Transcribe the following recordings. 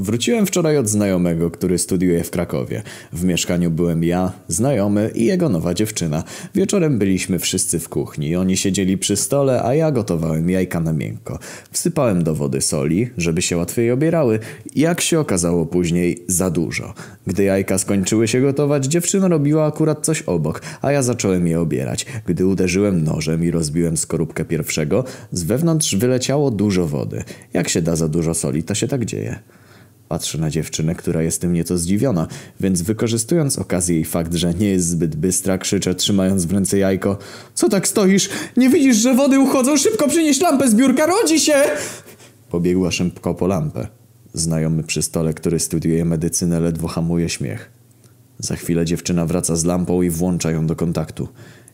Wróciłem wczoraj od znajomego, który studiuje w Krakowie. W mieszkaniu byłem ja, znajomy i jego nowa dziewczyna. Wieczorem byliśmy wszyscy w kuchni. Oni siedzieli przy stole, a ja gotowałem jajka na miękko. Wsypałem do wody soli, żeby się łatwiej obierały. Jak się okazało później, za dużo. Gdy jajka skończyły się gotować, dziewczyna robiła akurat coś obok, a ja zacząłem je obierać. Gdy uderzyłem nożem i rozbiłem skorupkę pierwszego, z wewnątrz wyleciało dużo wody. Jak się da za dużo soli, to się tak dzieje. Patrzę na dziewczynę, która jest tym nieco zdziwiona, więc wykorzystując okazję i fakt, że nie jest zbyt bystra, krzyczę trzymając w ręce jajko Co tak stoisz? Nie widzisz, że wody uchodzą? Szybko przynieś lampę z biurka, rodzi się! Pobiegła szybko po lampę. Znajomy przy stole, który studiuje medycynę, ledwo hamuje śmiech. Za chwilę dziewczyna wraca z lampą i włącza ją do kontaktu.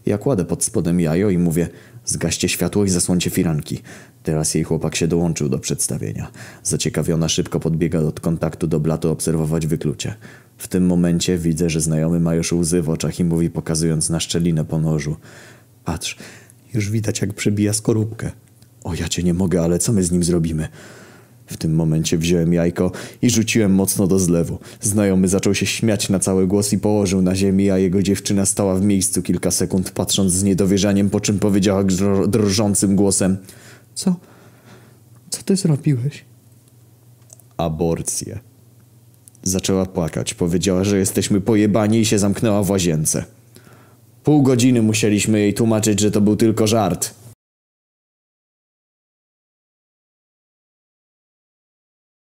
Ja kładę pod spodem jajo i mówię Zgaście światło i zasłońcie firanki. Teraz jej chłopak się dołączył do przedstawienia. Zaciekawiona szybko podbiega od kontaktu do blatu obserwować wyklucie. W tym momencie widzę, że znajomy ma już łzy w oczach i mówi pokazując na szczelinę po nożu. Patrz, już widać jak przebija skorupkę. O ja cię nie mogę, ale co my z nim zrobimy? W tym momencie wziąłem jajko i rzuciłem mocno do zlewu. Znajomy zaczął się śmiać na cały głos i położył na ziemi, a jego dziewczyna stała w miejscu kilka sekund, patrząc z niedowierzaniem, po czym powiedziała drżącym głosem: Co? Co ty zrobiłeś? Aborcję. Zaczęła płakać. Powiedziała, że jesteśmy pojebani i się zamknęła w łazience. Pół godziny musieliśmy jej tłumaczyć, że to był tylko żart.